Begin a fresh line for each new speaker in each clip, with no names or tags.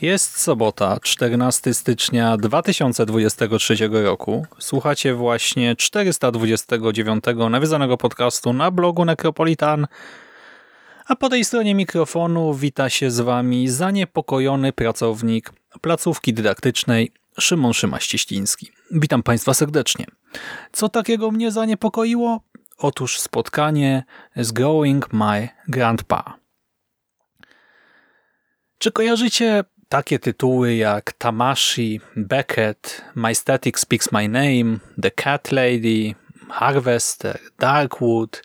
Jest sobota, 14 stycznia 2023 roku. Słuchacie właśnie 429 nawiązanego podcastu na blogu Necropolitan, a po tej stronie mikrofonu wita się z Wami zaniepokojony pracownik placówki dydaktycznej Szymon Szymaścieściński. Witam Państwa serdecznie. Co takiego mnie zaniepokoiło? Otóż spotkanie z Growing My Grandpa. Czy kojarzycie takie tytuły jak Tamashi, Beckett, My Static Speaks My Name, The Cat Lady, Harvester, Darkwood,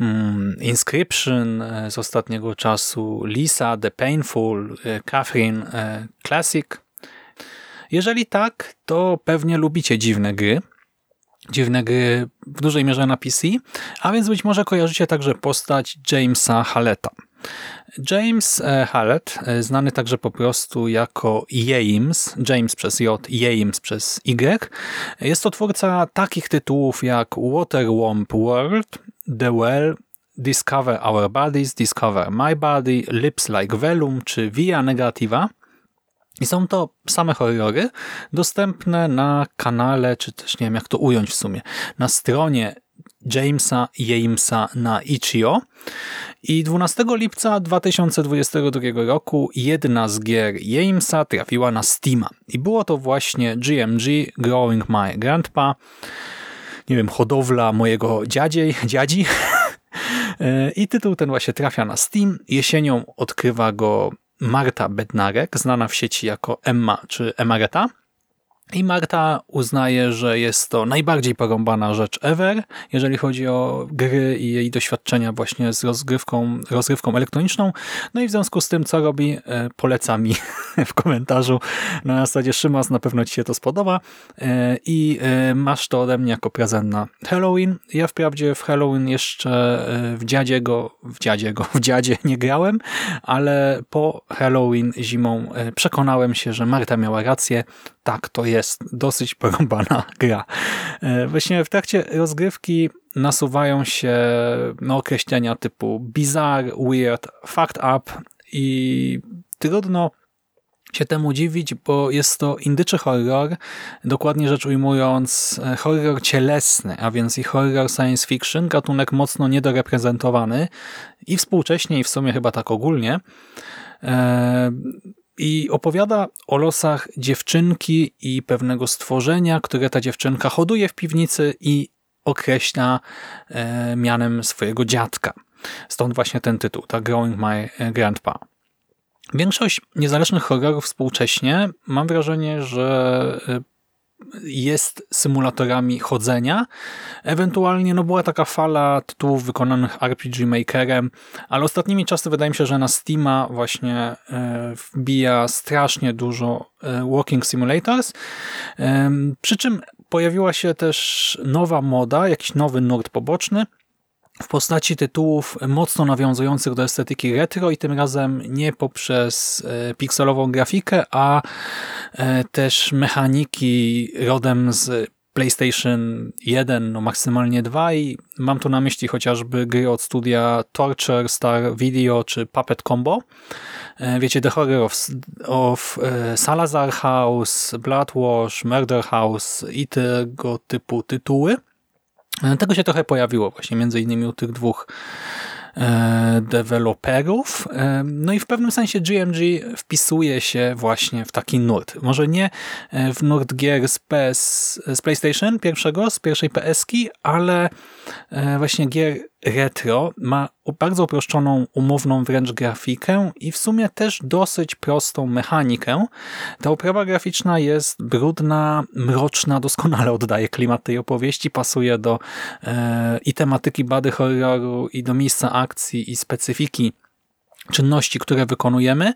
mm, Inscription e, z ostatniego czasu, Lisa, The Painful, e, Catherine e, Classic. Jeżeli tak, to pewnie lubicie dziwne gry. Dziwne gry w dużej mierze na PC, a więc być może kojarzycie także postać Jamesa Halleta. James e, Hallett, e, znany także po prostu jako James, James przez J, James przez Y, jest to twórca takich tytułów jak Waterwomp World, The Well, Discover Our Bodies, Discover My Body, Lips Like Velum czy Via Negativa. I są to same horrory dostępne na kanale, czy też nie wiem jak to ująć w sumie, na stronie Jamesa Jamesa na Ichio. I 12 lipca 2022 roku jedna z gier Jamesa trafiła na Steama. I było to właśnie GMG Growing My Grandpa. Nie wiem, hodowla mojego dziadziej, dziadzi. I tytuł ten właśnie trafia na Steam. Jesienią odkrywa go Marta Bednarek, znana w sieci jako Emma czy Emareta. I Marta uznaje, że jest to najbardziej porąbana rzecz ever, jeżeli chodzi o gry i jej doświadczenia właśnie z rozgrywką, rozgrywką elektroniczną. No i w związku z tym, co robi, e, poleca mi w komentarzu na zasadzie Szymas, na pewno Ci się to spodoba e, i e, masz to ode mnie jako prezent na Halloween. Ja wprawdzie w Halloween jeszcze w dziadziego, w dziadziego, w dziadzie nie grałem, ale po Halloween zimą przekonałem się, że Marta miała rację, tak, to jest dosyć porąbana gra. E, właśnie w trakcie rozgrywki nasuwają się no, określenia typu bizarre, weird, fucked up i trudno się temu dziwić, bo jest to indyczy horror, dokładnie rzecz ujmując e, horror cielesny, a więc i horror science fiction, gatunek mocno niedoreprezentowany i współcześnie i w sumie chyba tak ogólnie. E, i opowiada o losach dziewczynki i pewnego stworzenia, które ta dziewczynka hoduje w piwnicy i określa e, mianem swojego dziadka. Stąd właśnie ten tytuł, tak Growing My Grandpa. Większość niezależnych horrorów współcześnie mam wrażenie, że e, jest symulatorami chodzenia. Ewentualnie no była taka fala tytułów wykonanych RPG Makerem, ale ostatnimi czasy wydaje mi się, że na Steama właśnie e, wbija strasznie dużo e, Walking Simulators. Przy czym pojawiła się też nowa moda, jakiś nowy nurt poboczny, w postaci tytułów mocno nawiązujących do estetyki retro i tym razem nie poprzez e, pikselową grafikę, a e, też mechaniki rodem z PlayStation 1, no maksymalnie 2 i mam tu na myśli chociażby gry od studia Torture, Star Video czy Puppet Combo. E, wiecie, The Horror of, of Salazar House, Bloodwash, Murder House i tego typu tytuły. Tego się trochę pojawiło właśnie między innymi u tych dwóch e, deweloperów. E, no i w pewnym sensie GMG wpisuje się właśnie w taki nurt. Może nie e, w nurt gier z, PS, z PlayStation pierwszego, z pierwszej PS-ki, ale właśnie gier retro. Ma bardzo uproszczoną, umowną wręcz grafikę i w sumie też dosyć prostą mechanikę. Ta oprawa graficzna jest brudna, mroczna, doskonale oddaje klimat tej opowieści, pasuje do e, i tematyki bady horroru, i do miejsca akcji, i specyfiki czynności, które wykonujemy.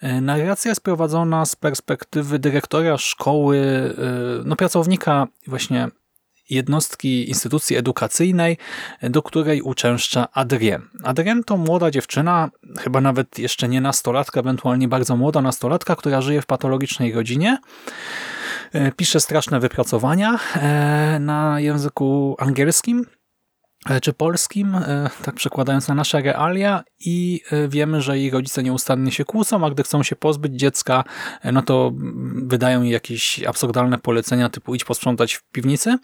E, narracja jest prowadzona z perspektywy dyrektora szkoły, e, no pracownika właśnie jednostki instytucji edukacyjnej, do której uczęszcza Adrien. Adrien to młoda dziewczyna, chyba nawet jeszcze nie nastolatka, ewentualnie bardzo młoda nastolatka, która żyje w patologicznej rodzinie. E, pisze straszne wypracowania e, na języku angielskim, czy polskim, e, tak przekładając na nasze realia i e, wiemy, że jej rodzice nieustannie się kłócą, a gdy chcą się pozbyć dziecka, no to wydają jej jakieś absurdalne polecenia typu idź posprzątać w piwnicy.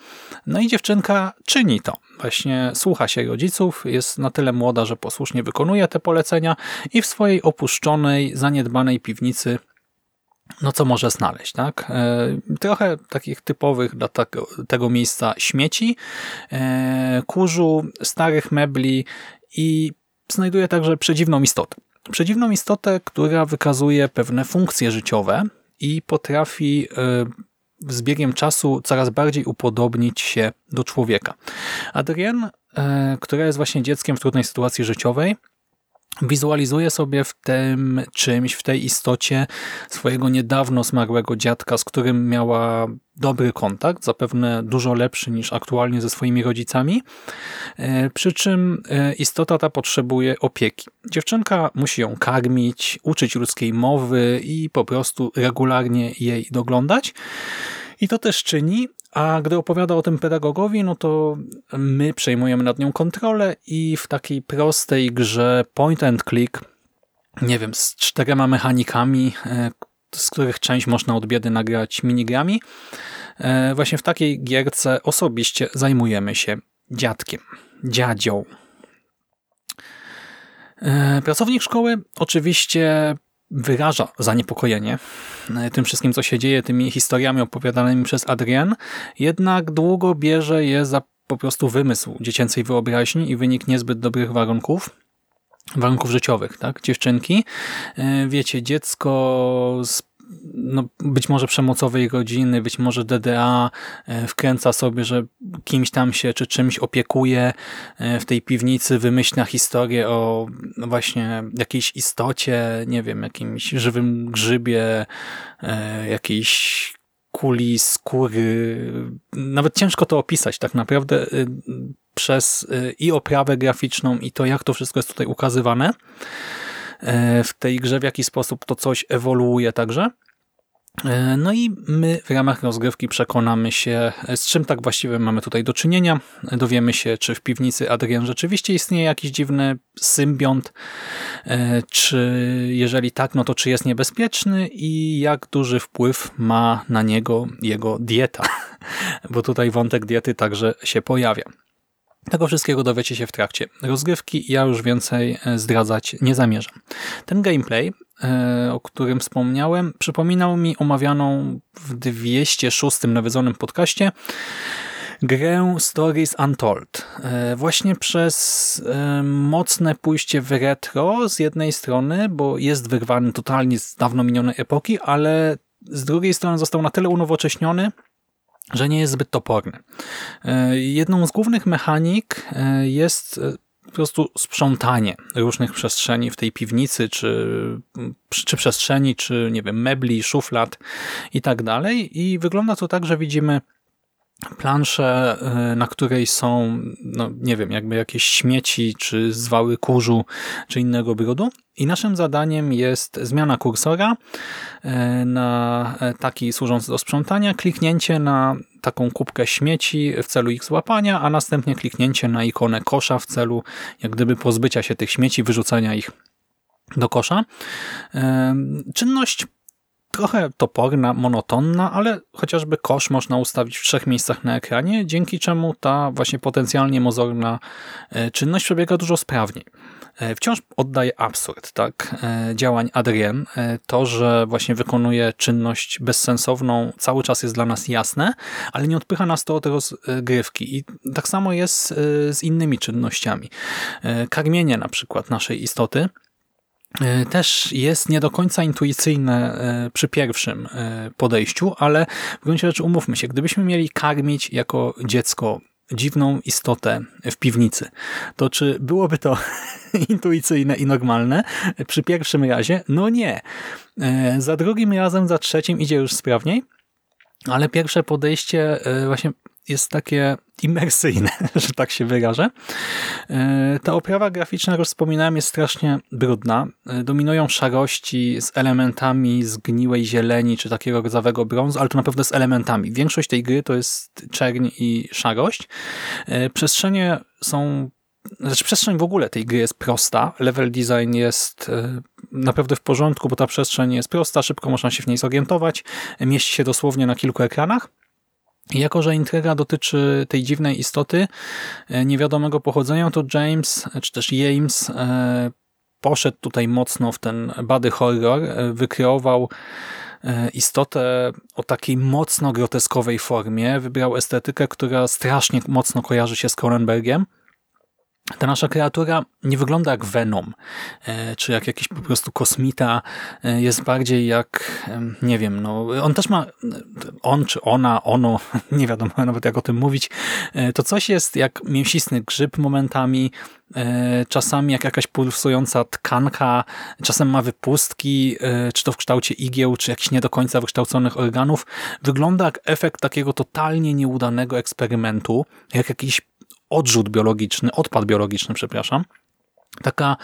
No i dziewczynka czyni to. Właśnie słucha się rodziców, jest na tyle młoda, że posłusznie wykonuje te polecenia i w swojej opuszczonej, zaniedbanej piwnicy no co może znaleźć, tak? E, trochę takich typowych dla tego, tego miejsca śmieci, e, kurzu, starych mebli i znajduje także przedziwną istotę. Przedziwną istotę, która wykazuje pewne funkcje życiowe i potrafi e, z biegiem czasu coraz bardziej upodobnić się do człowieka. Adrienne, która jest właśnie dzieckiem w trudnej sytuacji życiowej, Wizualizuje sobie w tym czymś, w tej istocie swojego niedawno zmarłego dziadka, z którym miała dobry kontakt, zapewne dużo lepszy niż aktualnie ze swoimi rodzicami, e, przy czym e, istota ta potrzebuje opieki. Dziewczynka musi ją karmić, uczyć ludzkiej mowy i po prostu regularnie jej doglądać. I to też czyni, a gdy opowiada o tym pedagogowi, no to my przejmujemy nad nią kontrolę i w takiej prostej grze point and click, nie wiem, z czterema mechanikami, e, z których część można od biedy nagrać minigrami, e, właśnie w takiej gierce osobiście zajmujemy się dziadkiem, dziadzią. E, pracownik szkoły oczywiście wyraża zaniepokojenie e, tym wszystkim, co się dzieje, tymi historiami opowiadanymi przez Adrian, jednak długo bierze je za po prostu wymysł dziecięcej wyobraźni i wynik niezbyt dobrych warunków warunków życiowych, tak? Dziewczynki. E, wiecie, dziecko z no, być może przemocowej rodziny, być może DDA e, wkręca sobie, że kimś tam się czy czymś opiekuje e, w tej piwnicy, wymyśla historię o no właśnie jakiejś istocie, nie wiem, jakimś żywym grzybie, e, jakiejś kuli, skóry. Nawet ciężko to opisać tak naprawdę przez i oprawę graficzną i to, jak to wszystko jest tutaj ukazywane w tej grze, w jaki sposób to coś ewoluuje także. E, no i my w ramach rozgrywki przekonamy się, z czym tak właściwie mamy tutaj do czynienia. Dowiemy się, czy w piwnicy Adrian rzeczywiście istnieje jakiś dziwny symbiont, e, czy jeżeli tak, no to czy jest niebezpieczny i jak duży wpływ ma na niego jego dieta, bo tutaj wątek diety także się pojawia. Tego wszystkiego dowiecie się w trakcie rozgrywki ja już więcej e, zdradzać nie zamierzam. Ten gameplay, e, o którym wspomniałem, przypominał mi omawianą w 206 nawiedzonym podcaście grę Stories Untold. E, właśnie przez mocne pójście w retro z jednej strony, bo jest wyrwany totalnie z dawno minionej epoki, ale z drugiej strony został na tyle unowocześniony, że nie jest zbyt toporny. E, jedną z głównych mechanik e, jest e, po prostu sprzątanie różnych przestrzeni w tej piwnicy, czy, czy przestrzeni, czy nie wiem, mebli, szuflad i tak dalej. I wygląda to tak, że widzimy planszę, na której są, no nie wiem, jakby jakieś śmieci, czy zwały kurzu, czy innego brudu. I naszym zadaniem jest zmiana kursora e, na e, taki służący do sprzątania, kliknięcie na taką kubkę śmieci w celu ich złapania, a następnie kliknięcie na ikonę kosza w celu jak gdyby pozbycia się tych śmieci, wyrzucania ich do kosza. Czynność trochę toporna, monotonna, ale chociażby kosz można ustawić w trzech miejscach na ekranie, dzięki czemu ta właśnie potencjalnie mozorna e, czynność przebiega dużo sprawniej. E, wciąż oddaje absurd tak, e, działań Adrien. To, że właśnie wykonuje czynność bezsensowną, cały czas jest dla nas jasne, ale nie odpycha nas to od rozgrywki. I tak samo jest z innymi czynnościami. Karmienie na przykład naszej istoty też jest nie do końca intuicyjne e, przy pierwszym e, podejściu, ale w gruncie rzeczy umówmy się, gdybyśmy mieli karmić jako dziecko dziwną istotę w piwnicy, to czy byłoby to intuicyjne i normalne przy pierwszym razie? No nie. Za drugim razem, za trzecim idzie już sprawniej, ale pierwsze podejście właśnie jest takie imersyjne, że tak się wyrażę. E, ta oprawa graficzna, jak już wspominałem, jest strasznie brudna. E, dominują szarości z elementami zgniłej zieleni czy takiego rdzawego brązu, ale to naprawdę z elementami. Większość tej gry to jest czerń i szarość. E, przestrzenie są znaczy przestrzeń w ogóle tej gry jest prosta. Level design jest naprawdę w porządku, bo ta przestrzeń jest prosta, szybko można się w niej zorientować. Mieści się dosłownie na kilku ekranach. Jako, że intryga dotyczy tej dziwnej istoty e, niewiadomego pochodzenia, to James, e, czy też James e, poszedł tutaj mocno w ten body horror, wykreował istotę o takiej mocno groteskowej formie, wybrał estetykę, która strasznie mocno kojarzy się z Cronenbergiem, ta nasza kreatura nie wygląda jak Venom, e, czy jak jakiś po prostu kosmita, e, jest bardziej jak, nie wiem, no, on też ma, on czy ona, ono, nie wiadomo nawet jak o tym mówić, e, to coś jest jak mięsisty grzyb momentami, czasami jak jakaś pulsująca tkanka, czasem ma wypustki, czy to w kształcie igieł, czy jakichś nie do końca wykształconych organów. Wygląda jak efekt takiego totalnie nieudanego eksperymentu, jak jakiś odrzut biologiczny, odpad biologiczny, przepraszam. Taka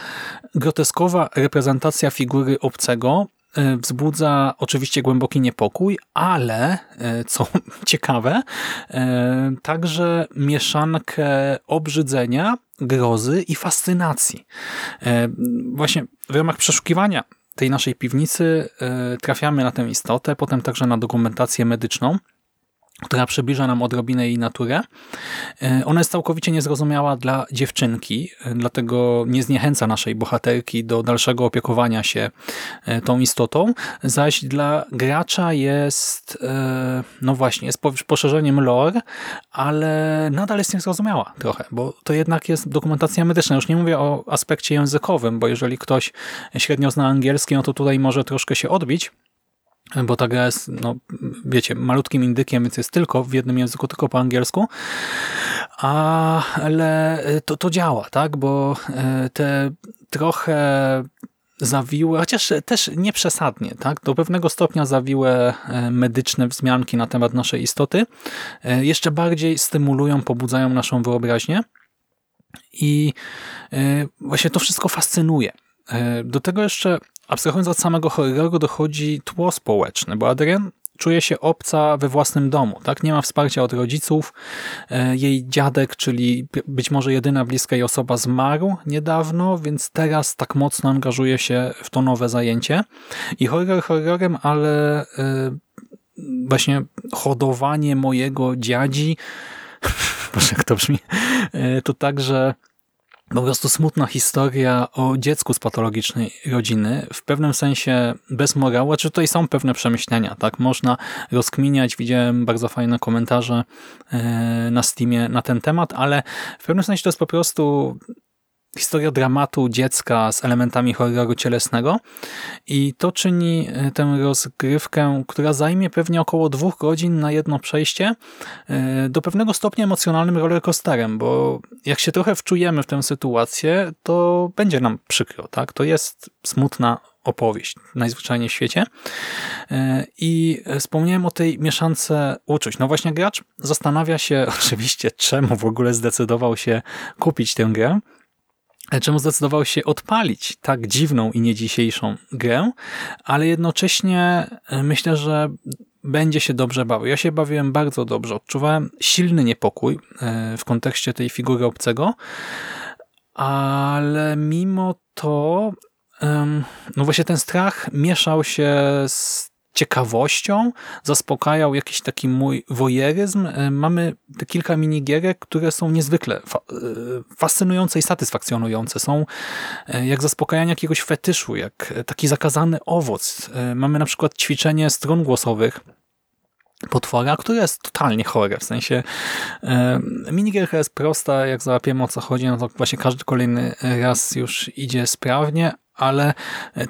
groteskowa reprezentacja figury obcego e, wzbudza oczywiście głęboki niepokój, ale, e, co ciekawe, e, także mieszankę obrzydzenia, grozy i fascynacji. Właśnie w ramach przeszukiwania tej naszej piwnicy trafiamy na tę istotę, potem także na dokumentację medyczną, która przybliża nam odrobinę jej naturę. E, ona jest całkowicie niezrozumiała dla dziewczynki, e, dlatego nie zniechęca naszej bohaterki do dalszego opiekowania się e, tą istotą, zaś dla gracza jest, no właśnie, jest poszerzeniem lore, ale nadal jest niezrozumiała trochę, bo to jednak jest dokumentacja medyczna. Już nie mówię o aspekcie językowym, bo jeżeli ktoś średnio zna angielski, no to tutaj może troszkę się odbić, bo ta gra jest, no wiecie, malutkim indykiem, więc jest tylko w jednym języku, tylko po angielsku, ale to, to działa, tak, bo e, te trochę zawiłe, chociaż też nieprzesadnie, tak? do pewnego stopnia zawiłe e, medyczne wzmianki na temat naszej istoty jeszcze bardziej stymulują, pobudzają naszą wyobraźnię i właśnie to wszystko fascynuje. Do tego jeszcze Abstrahując od samego horroru dochodzi tło społeczne, bo Adrian czuje się obca we własnym domu. tak? Nie ma wsparcia od rodziców. E, jej dziadek, czyli być może jedyna bliska jej osoba zmarł niedawno, więc teraz tak mocno angażuje się w to nowe zajęcie. I horror horrorem, ale e, właśnie hodowanie mojego dziadzi, proszę jak to brzmi, e, to także po prostu smutna historia o dziecku z patologicznej rodziny, w pewnym sensie bez morału, czy tutaj są pewne przemyślenia, tak? Można rozkminiać, widziałem bardzo fajne komentarze e, na Steamie na ten temat, ale w pewnym sensie to jest po prostu historia dramatu dziecka z elementami horroru cielesnego i to czyni e, tę rozgrywkę, która zajmie pewnie około dwóch godzin na jedno przejście, e, do pewnego stopnia emocjonalnym rollercoasterem, bo jak się trochę wczujemy w tę sytuację, to będzie nam przykro, tak? To jest smutna opowieść najzwyczajniej w świecie. E, I wspomniałem o tej mieszance uczuć. No właśnie gracz zastanawia się oczywiście, czemu w ogóle zdecydował się kupić tę grę, czemu zdecydował się odpalić tak dziwną i nie dzisiejszą grę, ale jednocześnie e, myślę, że będzie się dobrze bawił. Ja się bawiłem bardzo dobrze. Odczuwałem silny niepokój e, w kontekście tej figury obcego, ale mimo to no właśnie ten strach mieszał się z ciekawością, zaspokajał jakiś taki mój wojeryzm. E, mamy te kilka minigierek, które są niezwykle fa e, fascynujące i satysfakcjonujące. Są e, jak zaspokajanie jakiegoś fetyszu, jak taki zakazany owoc. Mamy na przykład ćwiczenie strun głosowych, potwora, które jest totalnie chore, w sensie minigierka jest prosta, jak załapiemy o co chodzi, no to właśnie każdy kolejny raz już idzie sprawnie, ale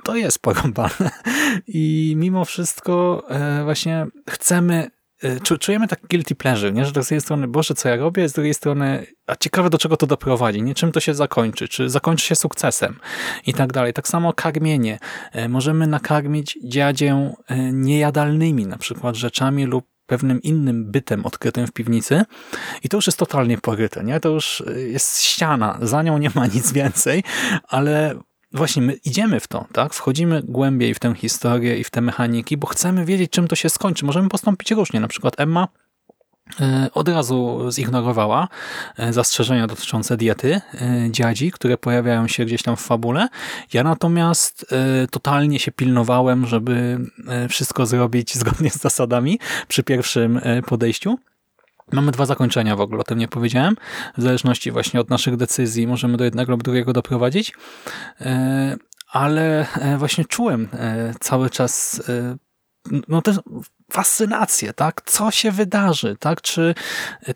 to jest porąbane i mimo wszystko e, właśnie chcemy e, czujemy tak guilty pleasure, nie? że tak z jednej strony, Boże, co ja robię, z drugiej strony, a ciekawe do czego to doprowadzi, nie? czym to się zakończy, czy zakończy się sukcesem i tak dalej. Tak samo karmienie. E, możemy nakarmić dziadzię niejadalnymi, na przykład rzeczami lub pewnym innym bytem odkrytym w piwnicy i to już jest totalnie poryte, nie? To już jest ściana, za nią nie ma nic więcej, ale właśnie my idziemy w to, tak? Wchodzimy głębiej w tę historię i w te mechaniki, bo chcemy wiedzieć, czym to się skończy. Możemy postąpić różnie. Na przykład Emma e, od razu zignorowała e, zastrzeżenia dotyczące diety e, dziadzi, które pojawiają się gdzieś tam w fabule. Ja natomiast totalnie się pilnowałem, żeby wszystko zrobić zgodnie z zasadami przy pierwszym podejściu. Mamy dwa zakończenia w ogóle, o tym nie powiedziałem. W zależności właśnie od naszych decyzji możemy do jednego lub drugiego doprowadzić. E, ale e, właśnie czułem e, cały czas no też fascynację, tak? Co się wydarzy, tak? Czy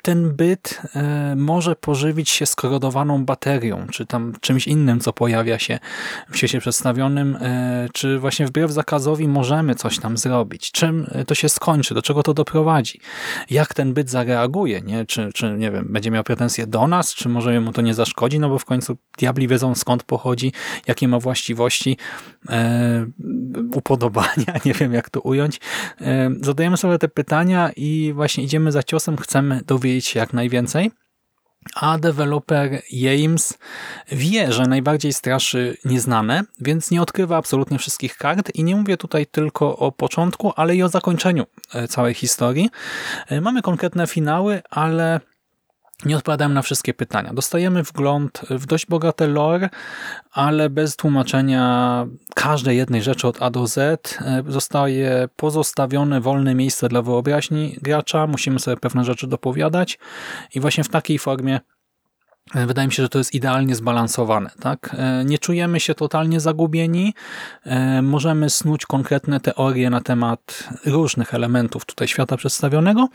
ten byt e, może pożywić się skorodowaną baterią, czy tam czymś innym, co pojawia się w świecie przedstawionym, e, czy właśnie wbrew zakazowi możemy coś tam zrobić? Czym to się skończy? Do czego to doprowadzi? Jak ten byt zareaguje, nie? Czy, czy nie wiem, będzie miał pretensje do nas, czy może mu to nie zaszkodzi, no bo w końcu diabli wiedzą skąd pochodzi, jakie ma właściwości, e, upodobania, nie wiem jak to ująć. E, zadajemy sobie te pytania i właśnie idziemy za ciosem, chcemy dowiedzieć się jak najwięcej. A deweloper James wie, że najbardziej straszy nieznane, więc nie odkrywa absolutnie wszystkich kart i nie mówię tutaj tylko o początku, ale i o zakończeniu e, całej historii. E, mamy konkretne finały, ale nie odpowiadają na wszystkie pytania. Dostajemy wgląd w dość bogate lore, ale bez tłumaczenia każdej jednej rzeczy od A do Z. E, zostaje pozostawione wolne miejsce dla wyobraźni gracza. Musimy sobie pewne rzeczy dopowiadać i właśnie w takiej formie wydaje mi się, że to jest idealnie zbalansowane. Tak? E, nie czujemy się totalnie zagubieni. E, możemy snuć konkretne teorie na temat różnych elementów tutaj świata przedstawionego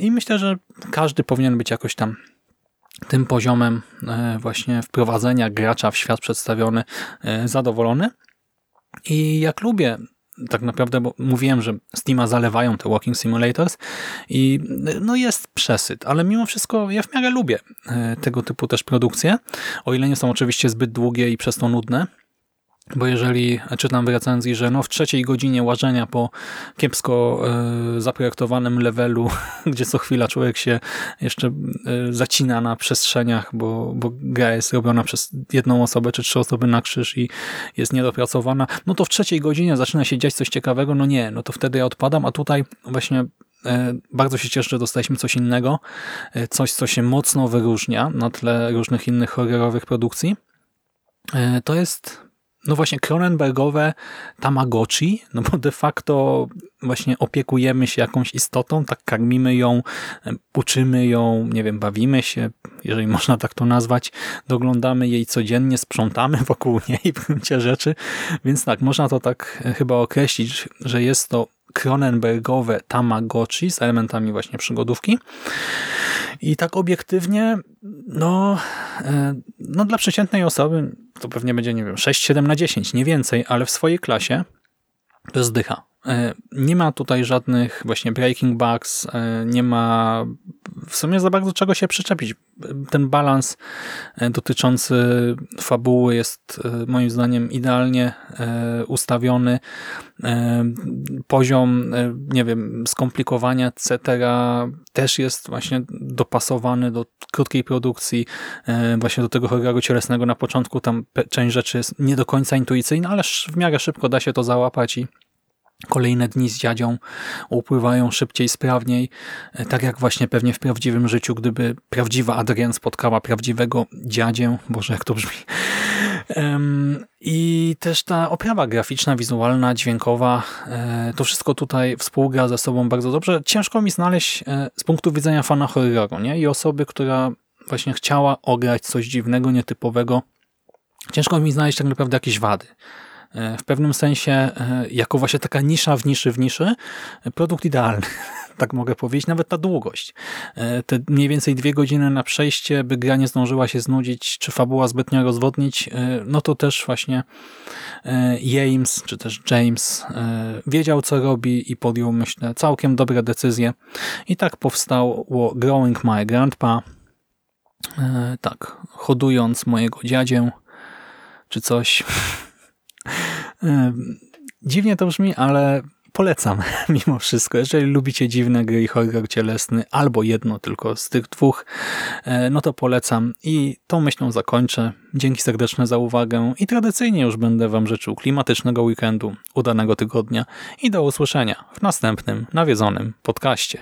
i myślę, że każdy powinien być jakoś tam tym poziomem właśnie wprowadzenia gracza w świat przedstawiony zadowolony. I jak lubię tak naprawdę, bo mówiłem, że Steama zalewają te Walking Simulators i no jest przesyt, ale mimo wszystko ja w miarę lubię e, tego typu też produkcje, o ile nie są oczywiście zbyt długie i przez to nudne, bo jeżeli czytam w recenzji, że no w trzeciej godzinie łażenia po kiepsko y, zaprojektowanym levelu, gdzie co chwila człowiek się jeszcze y, zacina na przestrzeniach, bo, bo gra jest robiona przez jedną osobę czy trzy osoby na krzyż i jest niedopracowana, no to w trzeciej godzinie zaczyna się dziać coś ciekawego, no nie, no to wtedy ja odpadam, a tutaj właśnie bardzo się cieszę, że dostaliśmy coś innego, coś, co się mocno wyróżnia na tle różnych innych horrorowych produkcji. To jest no właśnie Cronenbergowe Tamagotchi, no bo de facto właśnie opiekujemy się jakąś istotą, tak karmimy ją, uczymy ją, nie wiem, bawimy się, jeżeli można tak to nazwać, doglądamy jej codziennie, sprzątamy wokół niej w gruncie rzeczy, więc tak, można to tak chyba określić, że jest to Cronenbergowe Tamagotchi z elementami właśnie przygodówki. I tak obiektywnie, no, e, no dla przeciętnej osoby to pewnie będzie, nie wiem, 6-7 na 10, nie więcej, ale w swojej klasie to jest dycha. E, nie ma tutaj żadnych właśnie breaking bugs, e, nie ma w sumie za bardzo czego się przyczepić. Ten balans e, dotyczący fabuły jest moim zdaniem idealnie ustawiony. Poziom, nie wiem, skomplikowania, etc. też jest właśnie dopasowany do krótkiej produkcji, właśnie do tego horroru cielesnego na początku. Tam część rzeczy jest nie do końca intuicyjna, ale w miarę szybko da się to załapać i Kolejne dni z dziadzią upływają szybciej, sprawniej, e, tak jak właśnie pewnie w prawdziwym życiu, gdyby prawdziwa Adrian spotkała prawdziwego dziadzię, boże jak to brzmi, I też ta oprawa graficzna, wizualna, dźwiękowa, e, to wszystko tutaj współgra ze sobą bardzo dobrze. Ciężko mi znaleźć e, z punktu widzenia fana horroru nie? i osoby, która właśnie chciała ograć coś dziwnego, nietypowego. Ciężko mi znaleźć tak naprawdę jakieś wady. E, w pewnym sensie, jako właśnie taka nisza w niszy w niszy, produkt idealny tak mogę powiedzieć, nawet ta długość. E, te mniej więcej dwie godziny na przejście, by gra nie zdążyła się znudzić, czy fabuła zbytnio rozwodnić, e, no to też właśnie e, James, czy też James wiedział, co robi i podjął, myślę, całkiem dobre decyzje. I tak powstało Growing My Grandpa, tak, hodując mojego dziadzię, czy coś. Dziwnie to brzmi, ale polecam mimo wszystko. Jeżeli lubicie dziwne gry i horror cielesny, albo jedno tylko z tych dwóch, e, no to polecam. I tą myślą zakończę. Dzięki serdeczne za uwagę i tradycyjnie już będę Wam życzył klimatycznego weekendu, udanego tygodnia i do usłyszenia w następnym nawiedzonym podcaście.